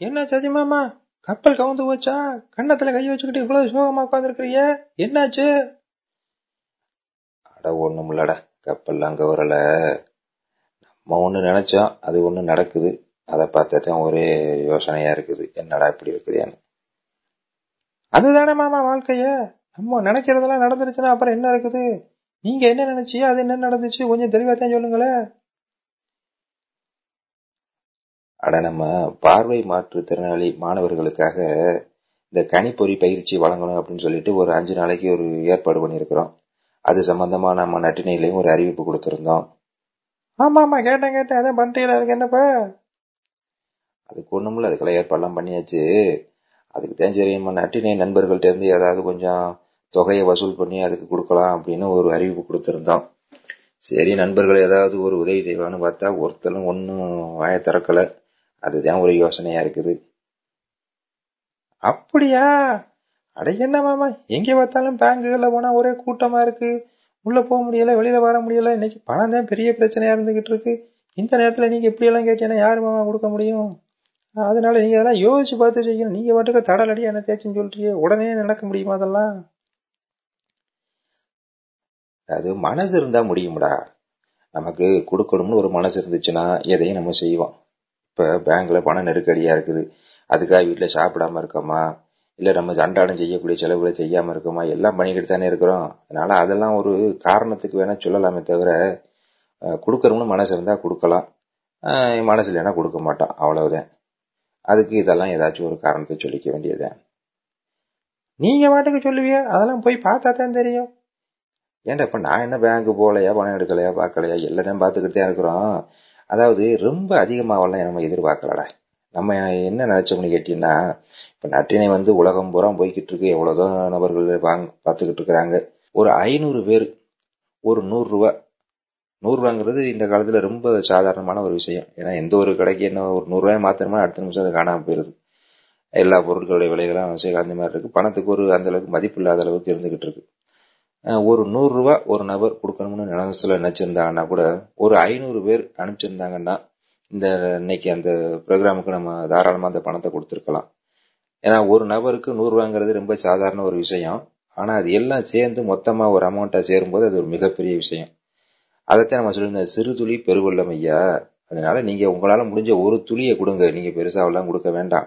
என்ன சசி மாமா? கப்பல் கவுந்து போச்சா? கன்னத்துல கை வச்சுக்கிட்டு இவ்வளவு சோகமா உட்காந்துருக்கிறீங்க என்னாச்சு? அட ஒண்ணும் இல்லடா. கப்பல்லாம் அங்க வரல. நம்ம ஒண்ணு நினைச்சோம் அது ஒண்ணு நடக்குது. அதை பார்த்தா ஒரே யோசனையா இருக்குது. என்னடா இப்படி இருக்குதுன்னு. அதுதானே மாமா வாழ்க்கைய? நம்ம நினைக்கிறதெல்லாம் நடந்துருச்சுன்னா அப்புறம் என்ன இருக்குது? நீங்க என்ன நினைச்சியோ அது என்ன நடந்துச்சு? கொஞ்சம் தெளிவா தான் சொல்லுங்களேன். அட நம்ம பார்வை மாற்றுத்திறனாளி மாணவர்களுக்காக இந்த கணிப்பொறி பயிற்சி வழங்கணும் அப்படின்னு சொல்லிட்டு ஒரு அஞ்சு நாளைக்கு ஒரு ஏற்பாடு பண்ணியிருக்கிறோம். அது சம்பந்தமா நம்ம நட்டினையிலையும் ஒரு அறிவிப்பு கொடுத்திருந்தோம். ஆமா ஆமா கேட்டேன் கேட்டேன். அதான் பண்ணிட்டீங்களா? அதுக்கு என்னப்பா? அதுக்கு ஒண்ணுமில்ல அதுக்கெல்லாம் ஏற்பாடுலாம் பண்ணியாச்சு. அதுக்கு தான் சரி நம்ம நட்டினை நண்பர்கள்ட்ட இருந்து ஏதாவது கொஞ்சம் தொகையை வசூல் பண்ணி அதுக்கு கொடுக்கலாம் அப்படின்னு ஒரு அறிவிப்பு கொடுத்திருந்தோம். சரி நண்பர்கள் ஏதாவது ஒரு உதவி செய்வான்னு பார்த்தா ஒருத்தரும் ஒன்னும் வாய திறக்கல. அதுதான் ஒரு யோசனையா இருக்குது. அப்படியா? அட என்ன மாமா எங்கே பார்த்தாலும் பேங்குகள்ல போனா ஒரே கூட்டமா இருக்கு. உள்ள போக முடியல வெளியில வர முடியல. இன்னைக்கு பணம் தான் பெரிய பிரச்சனையா இருந்துகிட்டு இருக்கு. இந்த நேரத்துல நீங்க இப்படியெல்லாம் கேட்டீங்கன்னா யாரு மாமா கொடுக்க முடியும்? அதனால நீங்க அதெல்லாம் யோசிச்சு பார்த்து செய்யணும். நீங்க பாட்டுக்கு தடல் அடி என்ன தேய்ச்சின்னு சொல்றீங்க. உடனே நடக்க முடியுமா அதெல்லாம்? அது மனசு இருந்தா முடியும்டா. நமக்கு கொடுக்கணும்னு ஒரு மனசு இருந்துச்சுன்னா எதையும் நம்ம செய்வோம். இப்போ பேங்க்ல பண நெருக்கடியா இருக்குது. அதுக்காக வீட்டில் சாப்பிடாம இருக்கோமா? இல்லை நம்ம அன்றாடம் செய்யக்கூடிய செலவுகளை செய்யாமல் இருக்கோமா? எல்லாம் பண்ணிக்கிட்டு தானே இருக்கிறோம். அதனால அதெல்லாம் ஒரு காரணத்துக்கு வேணால் சொல்லலாமே தவிர கொடுக்கறோம்னு மனசு இருந்தால் கொடுக்கலாம். மனசு இல்லைன்னா கொடுக்க மாட்டோம். அவ்வளவுதான். அதுக்கு இதெல்லாம் ஏதாச்சும் ஒரு காரணத்தை சொல்லிக்க வேண்டியதுதான் நீங்க பாட்டுக்கு சொல்லுவியா? அதெல்லாம் போய் பார்த்தா தான் தெரியும். ஏன்டா இப்போ நான் என்ன பேங்க் போகலையா பணம் எடுக்கலையா பார்க்கலையா? எல்லாத்தையும் பார்த்துக்கிட்டு தான் இருக்கிறோம். அதாவது ரொம்ப அதிகமாகலாம் நம்ம எதிர்பார்க்கலடா. நம்ம என்ன நினைச்சோம்னு கேட்டீங்கன்னா இப்ப நட்டினை வந்து உலகம் பூரா போய்கிட்டு இருக்கு. எவ்வளவுதான் நபர்கள் வாங்க பார்த்துக்கிட்டு இருக்கிறாங்க. ஒரு ஐநூறு பேர் ஒரு நூறு ரூபா நூறு ரூபாங்கிறது இந்த காலத்துல ரொம்ப சாதாரணமான ஒரு விஷயம். ஏன்னா எந்த ஒரு கடைக்கு என்ன ஒரு நூறு ரூபாய் மாத்திரமா அடுத்த நிமிஷம் அது காணாம போயிருது. எல்லா பொருட்களுடைய விலைகளும் அந்த மாதிரி இருக்கு. பணத்துக்கு ஒரு அந்த அளவுக்கு மதிப்பு இல்லாத அளவுக்கு இருந்துகிட்டு இருக்கு. ஒரு நூறு ரூபா ஒரு நபர் கொடுக்கணும்னு நினைச்சல நினைச்சிருந்தாங்கன்னா கூட ஒரு ஐநூறு பேர் அனுப்பிச்சிருந்தாங்கன்னா இந்த இன்னைக்கு அந்த ப்ரோக்ராமுக்கு நம்ம தாராளமா அந்த பணத்தை கொடுத்துருக்கலாம். ஏன்னா ஒரு நபருக்கு நூறு ரூபாங்கிறது ரொம்ப சாதாரண ஒரு விஷயம். ஆனா அது எல்லாம் சேர்ந்து மொத்தமா ஒரு அமௌண்ட்டா சேரும்போது அது ஒரு மிகப்பெரிய விஷயம். அதைத்தான் நம்ம சொல்லியிருந்தோம் சிறு துளி பெருவெள்ளம் ஐயா அதனால நீங்க உங்களால முடிஞ்ச ஒரு துளியை கொடுங்க நீங்க பெருசாவெல்லாம் கொடுக்க வேண்டாம்.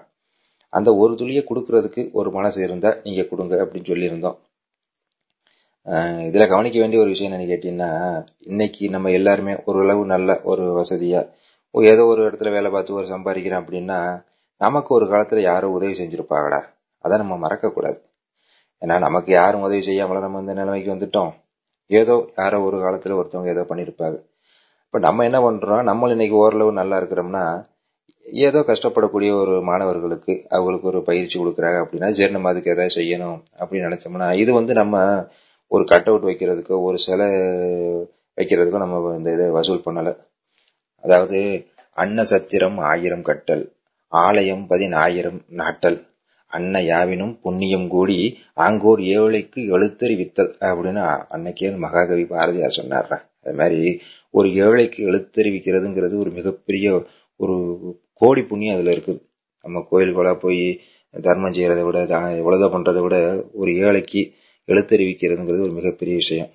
அந்த ஒரு துளியை கொடுக்கறதுக்கு ஒரு மனசு இருந்தா நீங்க கொடுங்க அப்படின்னு சொல்லியிருந்தோம். இதுல கவனிக்க வேண்டிய ஒரு விஷயம் என்ன கேட்டீங்கன்னா இன்னைக்கு நம்ம எல்லாருமே ஓரளவு நல்ல ஒரு வசதியா ஏதோ ஒரு இடத்துல வேலை பார்த்து ஒரு சம்பாதிக்கிறோம் அப்படின்னா நமக்கு ஒரு காலத்துல யாரும் உதவி செஞ்சிருப்பாங்கடா. அதை நம்ம மறக்க கூடாது ஏன்னா நமக்கு யாரும் உதவி செய்யாமல நம்ம இந்த நிலைமைக்கு வந்துட்டோம். ஏதோ யாரோ ஒரு காலத்துல ஒருத்தவங்க ஏதோ பண்ணிருப்பாங்க. இப்ப நம்ம என்ன பண்றோம் நம்மளும் இன்னைக்கு ஓரளவு நல்லா இருக்கிறோம்னா ஏதோ கஷ்டப்படக்கூடிய ஒரு மாணவர்களுக்கு அவங்களுக்கு ஒரு பயிற்சி கொடுக்குறாங்க அப்படின்னா சரி நம்ம அதுக்கு ஏதாவது செய்யணும் அப்படின்னு நினைச்சோம்னா இது வந்து நம்ம ஒரு கட் அவுட் வைக்கிறதுக்கோ ஒரு சிலை வைக்கிறதுக்கோ நம்ம இந்த இதை வசூல் பண்ணல. அதாவது அன்ன சத்திரம் ஆயிரம் கட்டல் ஆலயம் பதினாயிரம் நாட்டல் அன்ன யாவினும் புண்ணியம் கூடி ஆங்கோர் ஏழைக்கு எழுத்தறிவித்தல் அப்படின்னு அன்னைக்கே மகாகவி பாரதியார் சொன்னார்ற அது மாதிரி ஒரு ஏழைக்கு எழுத்தறிவிக்கிறதுங்கிறது ஒரு மிகப்பெரிய ஒரு கோடி புண்ணியம் அதுல இருக்குது. நம்ம கோயிலுக்குள்ள போய் தர்மம் செய்யறதை விட எவ்வளவுதான் பண்றதை விட ஒரு ஏழைக்கு எழுத்தறிவிக்கிறதுங்கிறது ஒரு மிகப்பெரிய விஷயம்.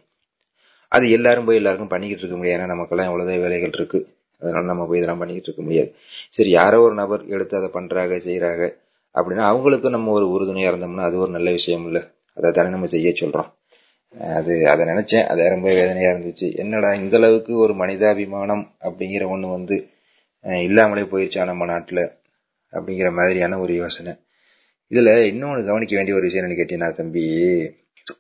அது எல்லாரும் போய் எல்லாருக்கும் பண்ணிக்கிட்டு இருக்க முடியாது. ஏன்னா நமக்கெல்லாம் எவ்வளவுதான் வேலைகள் இருக்கு. அதனால நம்ம போய் இதெல்லாம் பண்ணிக்கிட்டு இருக்க முடியாது. சரி யாரோ ஒரு நபர் எடுத்து அதை பண்றாங்க செய்யறாங்க அப்படின்னா அவங்களுக்கும் நம்ம ஒரு உறுதுணையா இருந்தோம்னா அது ஒரு நல்ல விஷயம் இல்ல. அதை தானே நம்ம செய்ய சொல்றோம். அது அதை நினைச்சேன். அது ரொம்ப வேதனையா இருந்துச்சு. என்னடா இந்த அளவுக்கு ஒரு மனிதாபிமானம் அப்படிங்கிற ஒண்ணு வந்து இல்லாமலே போயிடுச்சா நம்ம நாட்டுல அப்படிங்கிற மாதிரியான ஒரு யோசனை. இதுல இன்னொன்னு கவனிக்க வேண்டிய ஒரு விஷயம் என்ன கேட்டீங்கன்னா தம்பி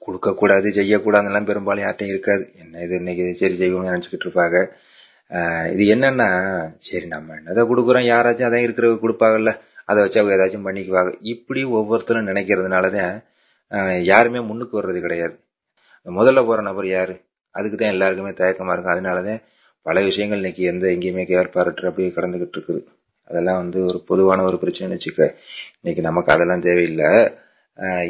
கொடுக்க கூடாது செய்யக்கூடாதுலாம் பெரும்பாலும் யார்ட்டையும் இருக்காது. என்ன இது இன்னைக்கு சரி செய்வோம்னு நினைச்சுக்கிட்டு இருப்பாங்க. இது என்னன்னா சரி நம்ம என்னதான் கொடுக்குறோம் யாராச்சும் அதான் இருக்கிறவங்க கொடுப்பாங்கல்ல அதை வச்சு அவங்க ஏதாச்சும் பண்ணிக்குவாங்க. இப்படி ஒவ்வொருத்தரும் நினைக்கிறதுனாலதான் யாருமே முன்னுக்கு வர்றது கிடையாது. முதல்ல போற நபர் யாரு? அதுக்கு தான் எல்லாருக்குமே தயக்கமா இருக்கும். அதனாலதான் பல விஷயங்கள் இன்னைக்கு எந்த எங்கேயுமே கேர்பாரற்று அப்படியே கடந்துகிட்டு இருக்குது. அதெல்லாம் வந்து ஒரு பொதுவான ஒரு பிரச்சனை வச்சுக்க இன்னைக்கு நமக்கு அதெல்லாம் தேவையில்லை.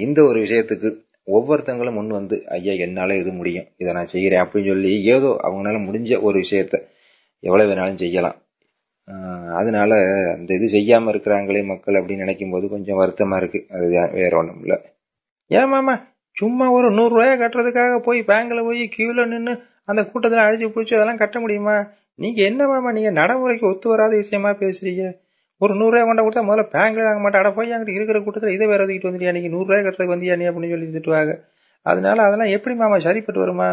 இந்த ஒரு விஷயத்துக்கு ஒவ்வொருத்தங்களும் முன் வந்து ஐயா என்னால இது முடியும். இதை நான் செய்கிறேன். அப்படின்னு சொல்லி ஏதோ அவங்களால முடிஞ்ச ஒரு விஷயத்த எவ்வளவு வேணாலும் செய்யலாம். அதனால அந்த இது செய்யாம இருக்கிறாங்களே மக்கள் அப்படின்னு நினைக்கும் போது கொஞ்சம் வருத்தமா இருக்கு. அது வேற ஒண்ணும் இல்ல. ஏன் சும்மா ஒரு நூறு கட்டுறதுக்காக போய் பேங்க்ல போய் கியூல நின்று அந்த கூட்டத்தில் அழிச்சு பிடிச்சி அதெல்லாம் கட்ட முடியுமா? நீங்க என்ன மாமா நீங்க நடைமுறைக்கு ஒத்து வராத விஷயமா பேசுறீங்க? ஒரு நூறுரூவா ரூபாய் கொண்ட கொடுத்தா முதல்ல பேங்க்ல வாங்க மாட்டேன். அட போய் அங்கிட்டு இருக்கிற கூட்டத்தில் இதை வேற ஒதுக்கிட்டு வந்துட்டியா? நீங்க நூறு ரூபாய் கட்டுறதுக்கு வந்தியா நீ அப்படின்னு சொல்லி திட்டுவாங்க. அதனால அதெல்லாம் எப்படி மாமா சரிப்பட்டு வருமா?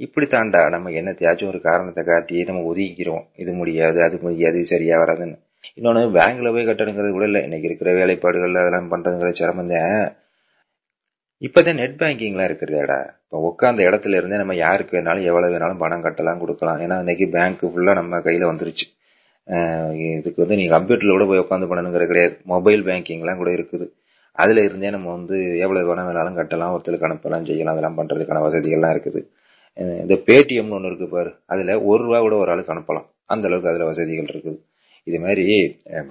இப்படித்தாண்டா நம்ம என்னத்தையாச்சும் ஒரு காரணத்தை காட்டி நம்ம ஒதுக்கிக்கிறோம். இது முடியாது அது முடியாது சரியா வராதுன்னு. இன்னொன்று பேங்க்ல போய் கட்டணுங்கிறது கூட இல்லை. இன்னைக்கு இருக்கிற வேலைப்பாடுகள் அதெல்லாம் பண்றதுங்கிற சிரமம் தான். நெட் பேங்கிங்லாம் இருக்கிறதேடா இப்போ உட்காந்த இடத்துல இருந்தே நம்ம யாருக்கு வேணாலும் எவ்வளவு வேணாலும் பணம் கட்டலாம் கொடுக்கலாம். ஏன்னா இன்னைக்கு பேங்க் ஃபுல்லாக நம்ம கையில் வந்துருச்சு. இதுக்கு வந்து நீங்கள் கம்ப்யூட்டரில் கூட போய் உட்காந்து பண்ணணுங்கிறது கிடையாது. மொபைல் பேங்கிங்லாம் கூட இருக்குது. அதில் இருந்தே நம்ம வந்து எவ்வளோ பணம் வேணாலும் கட்டலாம் ஒருத்தருக்கு அனுப்பலாம் செய்யலாம் அதெல்லாம் பண்ணுறதுக்கான வசதிகள்லாம் இருக்குது. இந்த பேடிஎம்னு ஒன்று இருக்குது பாரு. அதில் ஒரு ரூபா கூட ஒரு ஆளுக்கு அனுப்பலாம். அந்த அளவுக்கு வசதிகள் இருக்குது. இது மாதிரி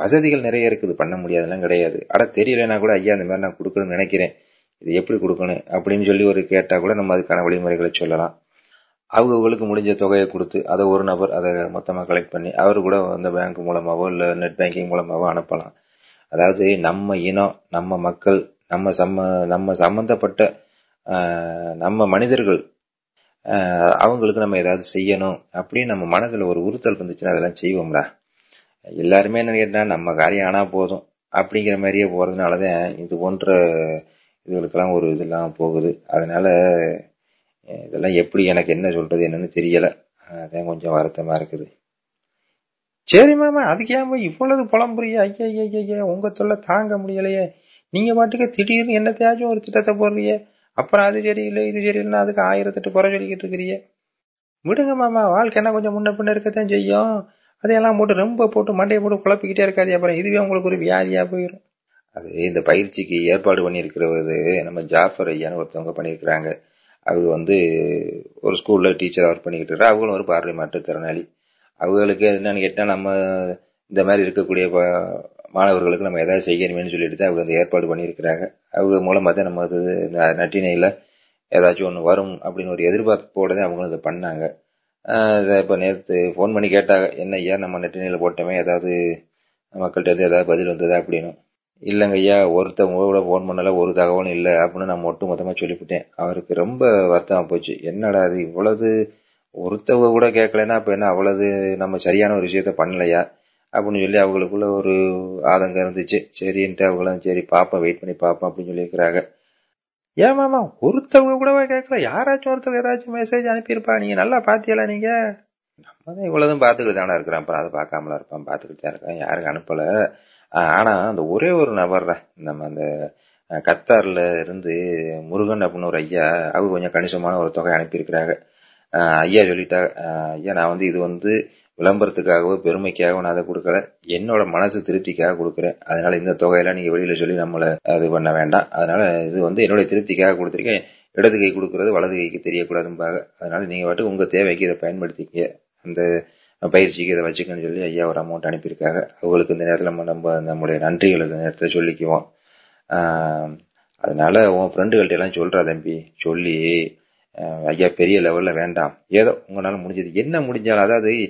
வசதிகள் நிறைய இருக்குது. பண்ண முடியாதெல்லாம் கிடையாது. ஆனால் தெரியலன்னா கூட ஐயா இந்த மாதிரி நான் கொடுக்கணும்னு நினைக்கிறேன். இது எப்படி கொடுக்கணும்? அப்படின்னு சொல்லி ஒரு கேட்டால் கூட நம்ம அதுக்கான வழிமுறைகளை சொல்லலாம். அவங்கவுங்களுக்கு முடிஞ்ச தொகையை கொடுத்து அதை ஒரு நபர் அதை மொத்தமாக கலெக்ட் பண்ணி அவர் கூட அந்த பேங்க் மூலமாகவோ இல்லை நெட் பேங்கிங் மூலமாகவோ அனுப்பலாம். அதாவது நம்ம இனம் நம்ம மக்கள் நம்ம சம்ம நம்ம சம்பந்தப்பட்ட நம்ம மனிதர்கள் அவங்களுக்கு நம்ம ஏதாவது செய்யணும் அப்படின்னு நம்ம மனசில் ஒரு உறுத்தல் இருந்துச்சுன்னா அதெல்லாம் செய்வோம்டா. எல்லாருமே என்ன கேட்டால் நம்ம காரியம் ஆனால் போதும் அப்படிங்கிற மாதிரியே போகிறதுனால தான் இது போன்ற இதுகளுக்கெல்லாம் ஒரு இதெல்லாம் போகுது. அதனால இதெல்லாம் எப்படி எனக்கு என்ன சொல்றது என்னன்னு தெரியல. அதான் கொஞ்சம் வருத்தமா இருக்குது. சரி மாமா அதுக்கு ஏன் போய் இவ்வளவு புலம்புறிய ஐயா ஐயா ஐயா உங்க தொல்லை தாங்க முடியலையே. நீங்க பாட்டுக்கு திடீர்னு என்னத்தையாச்சும் ஒரு திட்டத்தை போடுறீங்க. அப்புறம் அது சரியில்லை இது சரியில்லைன்னா அதுக்கு ஆயிரத்தெட்டு குறை சொல்லிக்கிட்டு இருக்கிறீ விடுங்க மாமா வாழ்க்கை என்ன கொஞ்சம் முன்ன பின்ன இருக்கத்தான் செய்யும். அதையெல்லாம் போட்டு ரொம்ப போட்டு மண்டையை போட்டு குழப்பிக்கிட்டே இருக்காது அப்புறம் இதுவே உங்களுக்கு ஒரு வியாதியா போயிடும் அது இந்த பயிற்சிக்கு ஏற்பாடு பண்ணியிருக்கிறது நம்ம ஜாஃபர் ஐயான்னு ஒருத்தவங்க பண்ணியிருக்கிறாங்க. அவங்க வந்து ஒரு ஸ்கூலில் டீச்சராக ஒர்க் பண்ணிக்கிட்டு இருக்காங்க அவங்களும் ஒரு பார்வை மாற்றுத்திறனாளி அவங்களுக்கு என்னென்னு கேட்டால் நம்ம இந்த மாதிரி இருக்கக்கூடிய மாணவர்களுக்கு நம்ம எதாவது செய்யணுமேனு சொல்லிட்டு தான் அவங்க அந்த ஏற்பாடு பண்ணியிருக்கிறாங்க. அவங்க மூலமாக தான் நம்ம அது இந்த நட்டினையில் ஏதாச்சும் ஒன்று வரும் அப்படின்னு ஒரு எதிர்பார்ப்போடு தான் அவங்களும் இதை பண்ணாங்க. இதை இப்போ நேற்று ஃபோன் பண்ணி கேட்டாங்க என்ன ஐயா நம்ம நெட்டினையில போட்டோமே ஏதாவது மக்கள்கிட்ட இருந்து ஏதாவது பதில் வந்ததா? அப்படின்னு. இல்லைங்க ஐயா ஒருத்தவங்க கூட ஃபோன் பண்ணல ஒரு தகவலும் இல்லை அப்படின்னு நான் ஒட்டு மொத்தமாக சொல்லிவிட்டேன். அவருக்கு ரொம்ப வருத்தமாக போச்சு. என்னடா அது இவ்வளவு ஒருத்தவங்க கூட கேட்கலன்னா அப்போ என்ன அவ்வளவு நம்ம சரியான ஒரு விஷயத்த பண்ணலையா? அப்படின்னு சொல்லி அவங்களுக்குள்ள ஒரு ஆதங்கம் இருந்துச்சு. சரின்ட்டு அவங்களும் சரி பார்ப்போம் வெயிட் பண்ணி பார்ப்போம் அப்படின்னு சொல்லியிருக்கிறாங்க. ஏன் மாமா ஒருத்தவங்க கூடவே கேட்கல யாராச்சும் ஒருத்தர் ஏதாச்சும் மெசேஜ் அனுப்பியிருப்பா? நீங்கள் நல்லா பாத்தியலா நீங்கள் நம்ம தான் இவ்வளோதும் பார்த்துக்கிட்டு தானே இருக்கிறேன் அப்புறம் அதை பார்க்காமலாம் இருப்பான் பார்த்துக்கிட்டு தான் இருக்கேன் யாருக்கும் அனுப்பலை. ஆனா அந்த ஒரே ஒரு நபர் நம்ம அந்த கத்தார்ல இருந்து முருகன் அப்படின்னு ஒரு ஐயா அவங்க கொஞ்சம் கணிசமான ஒரு தொகை அனுப்பியிருக்கிறாங்க. ஐயா சொல்லிட்டாங்க ஐயா நான் வந்து இது வந்து விளம்பரத்துக்காகவோ பெருமைக்காகவோ நான் அதை கொடுக்கல. என்னோட மனசு திருப்திக்காக கொடுக்குறேன். அதனால இந்த தொகையெல்லாம் நீங்க வெளியில சொல்லி நம்மளை இது பண்ண வேண்டாம். அதனால இது வந்து என்னோட திருப்திக்காக கொடுத்துருக்கேன். இடது கை கொடுக்கறது வலது கைக்கு தெரியக்கூடாதும்பாங்க. அதனால நீங்க வாட்டு உங்க தேவைக்கு இதை பயன்படுத்திக்க அந்த பயிற்சிக்கு இதை வச்சுக்கன்னு சொல்லி ஐயா ஒரு அமௌண்ட் அனுப்பியிருக்காங்க. அவங்களுக்கு இந்த நேரத்தில் நம்ம நம்ம நம்முடைய நன்றிகள் இந்த நேரத்தில் சொல்லிக்குவோம். அதனால உன் ஃப்ரெண்டுகள்ட்ட எல்லாம் சொல்கிறா தம்பி. சொல்லி ஐயா பெரிய லெவலில் வேண்டாம். ஏதோ உங்களால் முடிஞ்சது. என்ன முடிஞ்சாலும் அதாவது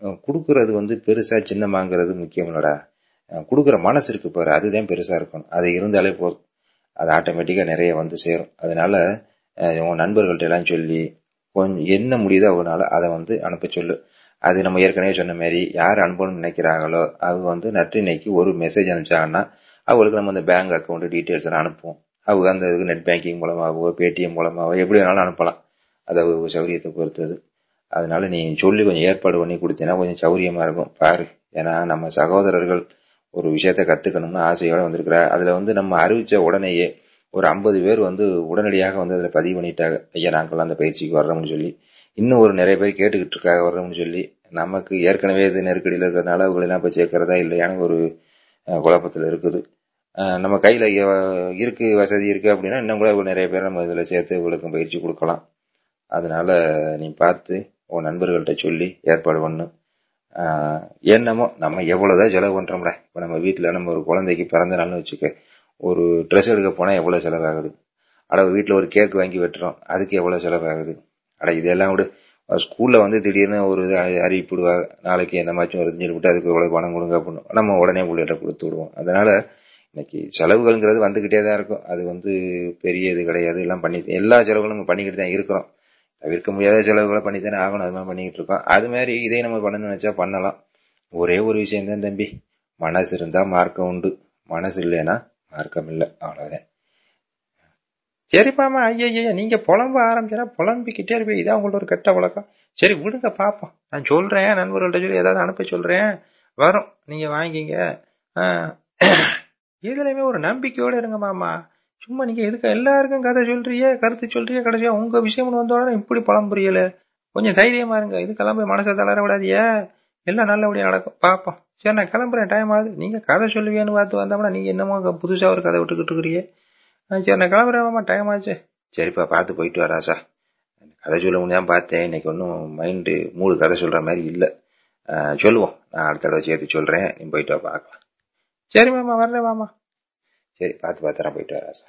கொடுக்கறது வந்து பெருசா சின்னமாங்கிறது முக்கியம் இல்லடா. கொடுக்குற மனசு இருக்கு பாரு. அதுதான் பெருசா இருக்கணும். அது இருந்தாலே போதும். அது ஆட்டோமேட்டிக்கா நிறைய வந்து சேரும். அதனால அஹ் உன் நண்பர்கள்ட்ட எல்லாம் சொல்லி கொஞ்சம் என்ன முடியுதோ அவனால அதை வந்து அனுப்ப சொல்லு. அது நம்ம ஏற்கனவே சொன்ன மாதிரி யார் அனுப்பணும்னு நினைக்கிறாங்களோ அவங்க வந்து நற்றினைக்கு ஒரு மெசேஜ் அனுப்பிச்சாங்கன்னா அவங்களுக்கு நம்ம அந்த பேங்க் அக்கௌண்ட் டீட்டெயில்ஸ் எல்லாம் அனுப்புவோம். அவங்க அந்த இதுக்கு நெட் பேங்கிங் மூலமாகவோ பேடிஎம் மூலமாகவோ எப்படி வேணாலும் அனுப்பலாம். அது அவங்க சௌரியத்தை பொறுத்தது. அதனால நீ சொல்லி கொஞ்சம் ஏற்பாடு பண்ணி கொடுத்தீங்கன்னா கொஞ்சம் சௌரியமா இருக்கும். பாரு ஏன்னா நம்ம சகோதரர்கள் ஒரு விஷயத்த கத்துக்கணும்னு ஆசையோட வந்திருக்கிற அதுல வந்து நம்ம அறிவிச்ச உடனேயே ஒரு ஐம்பது பேர் வந்து உடனடியாக வந்து அதில் பதிவு பண்ணிட்டாங்க. ஐயா நாங்கள்லாம் அந்த பயிற்சிக்கு வர்றோம்னு சொல்லி. இன்னும் ஒரு நிறைய பேர் கேட்டுக்கிட்டு இருக்காங்க வர்றோம்னு சொல்லி. நமக்கு ஏற்கனவே இது நெருக்கடியில் இருக்கிறதுனால அவங்களெல்லாம் போய் சேர்க்கறதா இல்லையான ஒரு குழப்பத்தில் இருக்குது. நம்ம கையில் இருக்கு வசதி இருக்குது அப்படின்னா இன்னும் கூட நிறைய பேர் நம்ம இதில் சேர்த்து இவங்களுக்கும் பயிற்சி கொடுக்கலாம். அதனால நீ பார்த்து உன் நண்பர்கள்ட்ட சொல்லி ஏற்பாடு பண்ணு. என்னமோ நம்ம எவ்வளோதான் செலவு பண்ணுறோம்ல இப்போ நம்ம வீட்டில் நம்ம ஒரு குழந்தைக்கு பிறந்த நாள்னு வச்சுக்க ஒரு ட்ரெஸ் எடுக்க போனால் எவ்வளோ செலவாகுது? அட வீட்டில் ஒரு கேக் வாங்கி வெட்டுறோம் அதுக்கு எவ்வளோ செலவாகுது? அட இதெல்லாம் விட. ஸ்கூல்ல வந்து திடீர்னு ஒரு இது அறிவிப்பிடுவா நாளைக்கு என்னமாச்சும் ஒரு செஞ்சு விட்டு அதுக்கு உங்களுக்கு பணம் கொடுங்க அப்படின்னு. நம்ம உடனே பிள்ளைகிட்ட கொடுத்து விடுவோம். அதனால இன்னைக்கு செலவுகள்ங்கிறது வந்துகிட்டே தான் இருக்கும். அது வந்து பெரிய இது கிடையாது. எல்லாம் பண்ணி எல்லா செலவுகளும் பண்ணிக்கிட்டு தான் இருக்கிறோம். தவிர்க்க முடியாத செலவுகளை பண்ணித்தானே ஆகணும். அது மாதிரி பண்ணிக்கிட்டு இருக்கோம். அது மாதிரி இதே நம்ம பண்ணணும்னு நினைச்சா பண்ணலாம். ஒரே ஒரு விஷயம் தான் தம்பி. மனசு இருந்தால் மார்க்கம் உண்டு. மனசு இல்லைன்னா மார்க்கம் இல்லை. அவ்வளோதான் சரிப்பாமா ஐயா நீங்க புலம்ப ஆரம்பிச்சா புலம்பிக்கிட்டே இருப்பீங்க. இதான் உங்களோட ஒரு கெட்ட பழக்கம் சரி விடுங்க பாப்போம். நான் சொல்றேன் நண்பர்கள்ட்ட சொல்லி ஏதாவது அனுப்ப சொல்றேன். வரும். நீங்க வாங்கிங்க. இதுலயுமே ஒரு நம்பிக்கையோட இருங்க மாமா. சும்மா நீங்க எதுக்கு எல்லாருக்கும் கதை சொல்றியே கருத்து சொல்றியே கடைசியா உங்க விஷயம்னு வந்தோட இப்படி புலம்புரியல கொஞ்சம் தைரியமா இருங்க. இதுக்கெல்லாம் போய் மனசை தளர விடாதியே எல்லாம் நல்லபடியா நடக்கும். பாப்போம். சரி நான் கிளம்புறேன். டைம் ஆகுது. நீங்க கதை சொல்லுவியன்னு பார்த்து வந்தோம்னா நீங்க என்னமோ புதுசா ஒரு கதை விட்டுக்கிட்டு இருக்கிறீங்க. சரி நான் கிளம்புறேன் மாமா டைம் ஆச்சு. சரிப்பா பார்த்து போயிட்டு வராசா கதை சொல்ல முடியாம பார்த்தேன். இன்னைக்கு ஒன்றும் மைண்டு மூடு கதை சொல்ற மாதிரி இல்லை. சொல்லுவோம். நான் அடுத்த தடவை சேர்த்து சொல்றேன். நீ போயிட்டு வா பார்க்கலாம். சரி மாமா வர்றேன் மாமா சரி பார்த்து பார்த்துறேன் போயிட்டு வராசா